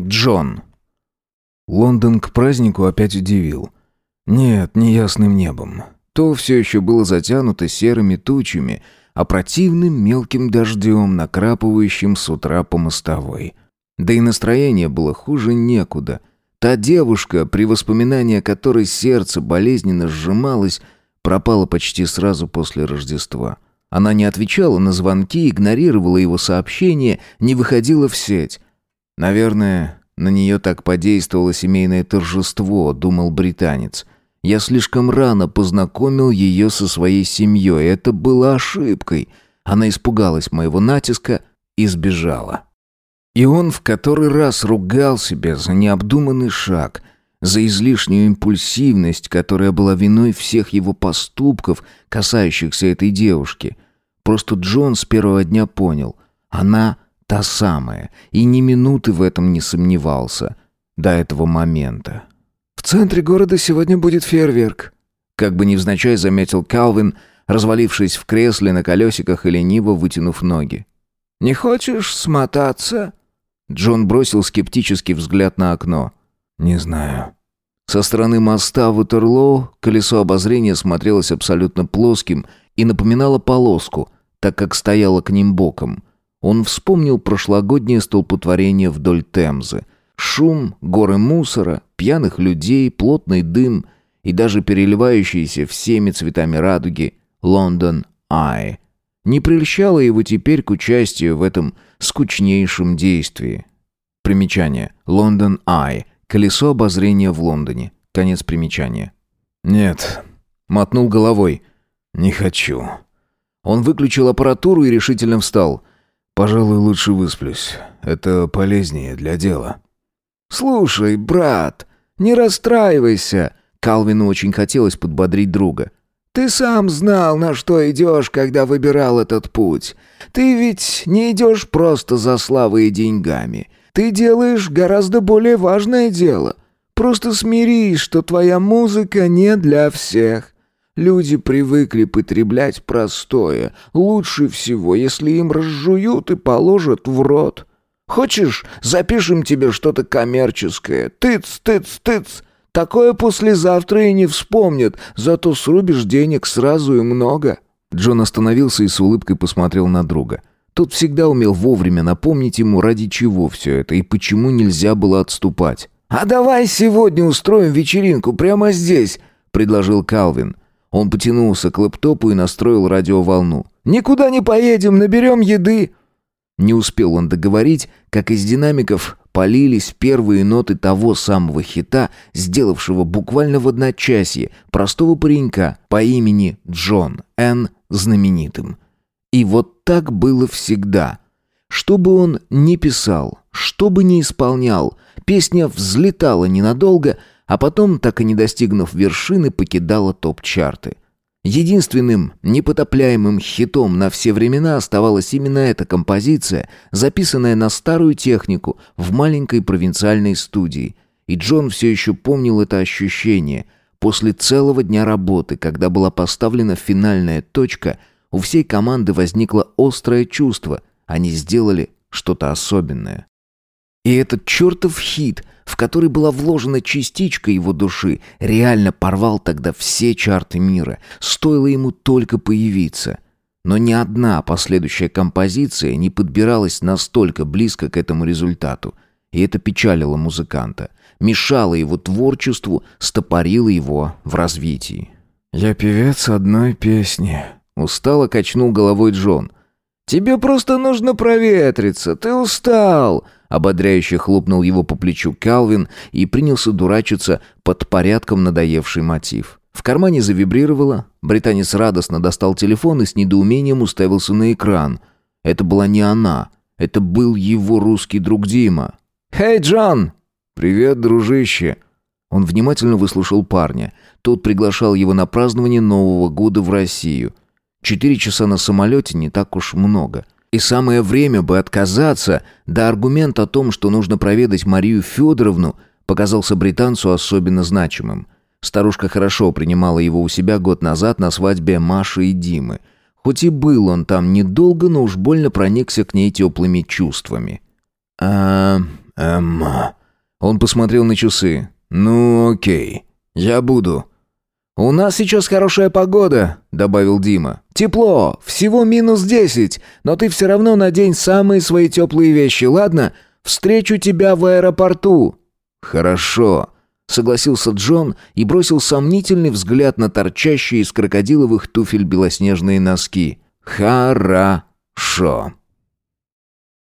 Джон. Лондон к празднику опять удивил. Нет, не ясным небом. То все еще было затянуто серыми тучами, а противным мелким дождем, накрапывающим с утра по мостовой. Да и настроение было хуже некуда. Та девушка, при воспоминании о которой сердце болезненно сжималось, пропала почти сразу после Рождества. Она не отвечала на звонки, игнорировала его сообщения, не выходила в сеть. Наверное, на нее так подействовало семейное торжество, думал британец. Я слишком рано познакомил ее со своей семьей. Это было ошибкой. Она испугалась моего натиска и сбежала. И он в который раз ругал себя за необдуманный шаг, за излишнюю импульсивность, которая была виной всех его поступков, касающихся этой девушки. Просто Джон с первого дня понял, она та самая, и ни минуты в этом не сомневался до этого момента. «В центре города сегодня будет фейерверк», как бы невзначай заметил Калвин, развалившись в кресле на колесиках и лениво вытянув ноги. «Не хочешь смотаться?» Джон бросил скептический взгляд на окно. «Не знаю». Со стороны моста Ватерлоу колесо обозрения смотрелось абсолютно плоским и напоминало полоску, так как стояло к ним боком. Он вспомнил прошлогоднее столпотворение вдоль Темзы. Шум, горы мусора, пьяных людей, плотный дым и даже переливающийся всеми цветами радуги «Лондон Ай». Не прельщало его теперь к участию в этом скучнейшем действии. Примечание. Лондон Ай. Колесо обозрения в Лондоне. Конец примечания. «Нет», — мотнул головой. «Не хочу». Он выключил аппаратуру и решительно встал. «Пожалуй, лучше высплюсь. Это полезнее для дела». «Слушай, брат, не расстраивайся!» Калвину очень хотелось подбодрить друга. «Ты сам знал, на что идешь, когда выбирал этот путь. Ты ведь не идешь просто за славой и деньгами. Ты делаешь гораздо более важное дело. Просто смирись, что твоя музыка не для всех. Люди привыкли потреблять простое. Лучше всего, если им разжуют и положат в рот. Хочешь, запишем тебе что-то коммерческое? Тыц, тыц, тыц. Такое послезавтра и не вспомнят, зато срубишь денег сразу и много». Джон остановился и с улыбкой посмотрел на друга. Тот всегда умел вовремя напомнить ему, ради чего все это и почему нельзя было отступать. «А давай сегодня устроим вечеринку прямо здесь», — предложил Калвин. Он потянулся к лэптопу и настроил радиоволну. «Никуда не поедем, наберем еды». Не успел он договорить, как из динамиков полились первые ноты того самого хита, сделавшего буквально в одночасье простого паренька по имени Джон Н. знаменитым. И вот так было всегда. Что бы он ни писал, что бы ни исполнял, песня взлетала ненадолго, а потом, так и не достигнув вершины, покидала топ-чарты – Единственным непотопляемым хитом на все времена оставалась именно эта композиция, записанная на старую технику в маленькой провинциальной студии. И Джон все еще помнил это ощущение. После целого дня работы, когда была поставлена финальная точка, у всей команды возникло острое чувство. Они сделали что-то особенное. И этот чертов хит — в который была вложена частичка его души, реально порвал тогда все чарты мира, стоило ему только появиться. Но ни одна последующая композиция не подбиралась настолько близко к этому результату, и это печалило музыканта, мешало его творчеству, стопорило его в развитии. «Я певец одной песни», — устало качнул головой Джон. «Тебе просто нужно проветриться, ты устал», Ободряюще хлопнул его по плечу Калвин и принялся дурачиться под порядком надоевший мотив. В кармане завибрировало, британец радостно достал телефон и с недоумением уставился на экран. Это была не она, это был его русский друг Дима. «Хей, Джон!» «Привет, дружище!» Он внимательно выслушал парня. Тот приглашал его на празднование Нового года в Россию. Четыре часа на самолете не так уж много – и самое время бы отказаться, да аргумент о том, что нужно проведать Марию Федоровну, показался британцу особенно значимым. Старушка хорошо принимала его у себя год назад на свадьбе Маши и Димы. Хоть и был он там недолго, но уж больно проникся к ней теплыми чувствами. «А «Эмма...» Он посмотрел на часы. «Ну, окей. Я буду». «У нас сейчас хорошая погода», — добавил Дима. «Тепло, всего минус десять, но ты все равно надень самые свои теплые вещи, ладно? Встречу тебя в аэропорту». «Хорошо», — согласился Джон и бросил сомнительный взгляд на торчащие из крокодиловых туфель белоснежные носки. «Хорошо».